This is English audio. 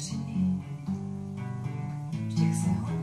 właśnie w.